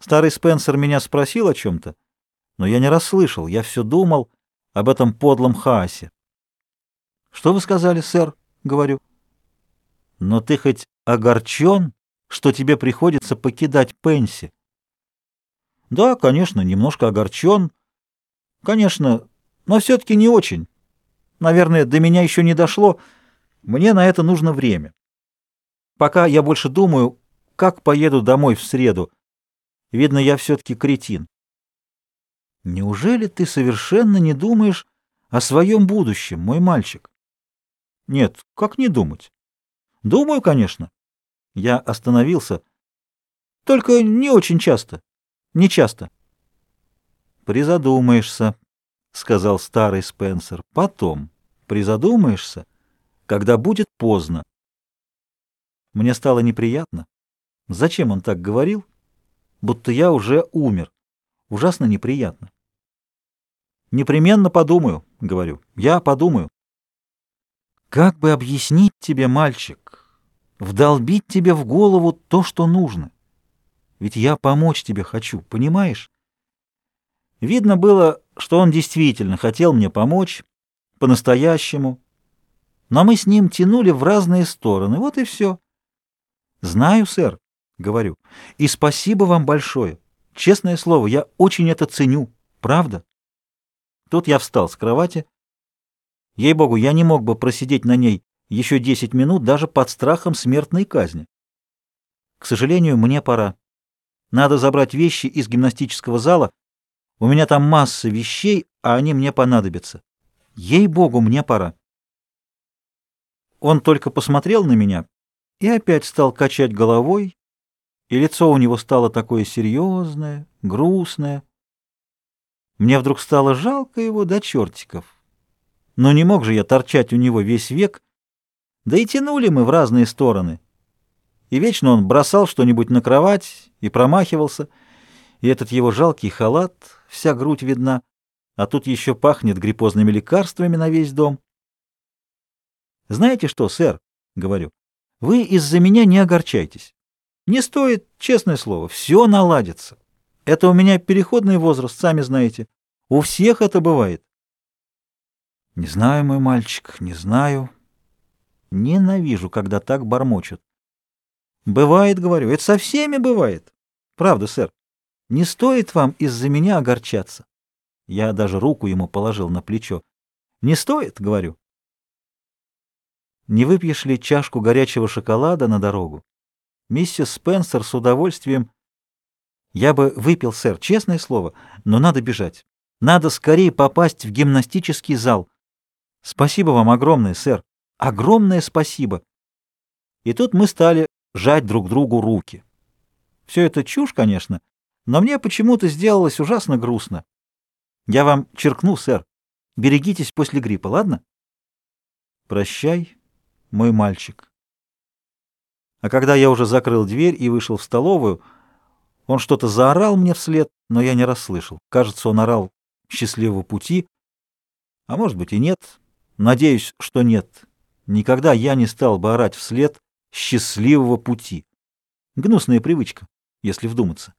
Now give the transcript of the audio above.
Старый Спенсер меня спросил о чем-то, но я не расслышал, я все думал об этом подлом Хаасе. «Что вы сказали, сэр?» — говорю. «Но ты хоть огорчен, что тебе приходится покидать Пенси?» «Да, конечно, немножко огорчен. Конечно, но все-таки не очень. Наверное, до меня еще не дошло. Мне на это нужно время. Пока я больше думаю, как поеду домой в среду. Видно, я все-таки кретин. Неужели ты совершенно не думаешь о своем будущем, мой мальчик? Нет, как не думать? Думаю, конечно. Я остановился. Только не очень часто. Не часто. Призадумаешься, — сказал старый Спенсер. Потом призадумаешься, когда будет поздно. Мне стало неприятно. Зачем он так говорил? Будто я уже умер. Ужасно неприятно. Непременно подумаю, говорю. Я подумаю. Как бы объяснить тебе, мальчик, вдолбить тебе в голову то, что нужно? Ведь я помочь тебе хочу, понимаешь? Видно было, что он действительно хотел мне помочь, по-настоящему. Но мы с ним тянули в разные стороны, вот и все. Знаю, сэр, говорю, и спасибо вам большое. Честное слово, я очень это ценю, правда? Тут я встал с кровати. Ей-богу, я не мог бы просидеть на ней еще десять минут даже под страхом смертной казни. К сожалению, мне пора. Надо забрать вещи из гимнастического зала. У меня там масса вещей, а они мне понадобятся. Ей-богу, мне пора. Он только посмотрел на меня и опять стал качать головой, и лицо у него стало такое серьезное, грустное. Мне вдруг стало жалко его до чертиков. Но не мог же я торчать у него весь век, да и тянули мы в разные стороны. И вечно он бросал что-нибудь на кровать и промахивался, и этот его жалкий халат, вся грудь видна, а тут еще пахнет гриппозными лекарствами на весь дом. «Знаете что, сэр?» — говорю. «Вы из-за меня не огорчайтесь. Не стоит, честное слово, все наладится. Это у меня переходный возраст, сами знаете. У всех это бывает». «Не знаю, мой мальчик, не знаю. Ненавижу, когда так бормочут. Бывает, говорю, это со всеми бывает. Правда, сэр. Не стоит вам из-за меня огорчаться. Я даже руку ему положил на плечо. Не стоит, говорю. Не выпьешь ли чашку горячего шоколада на дорогу? Миссис Спенсер с удовольствием... Я бы выпил, сэр, честное слово, но надо бежать. Надо скорее попасть в гимнастический зал. Спасибо вам огромное, сэр. Огромное спасибо. И тут мы стали жать друг другу руки. Все это чушь, конечно, но мне почему-то сделалось ужасно грустно. Я вам черкну, сэр. Берегитесь после гриппа, ладно? Прощай, мой мальчик. А когда я уже закрыл дверь и вышел в столовую, он что-то заорал мне вслед, но я не расслышал. Кажется, он орал «счастливого пути», а может быть и нет. Надеюсь, что нет. Никогда я не стал бы орать вслед счастливого пути. Гнусная привычка, если вдуматься.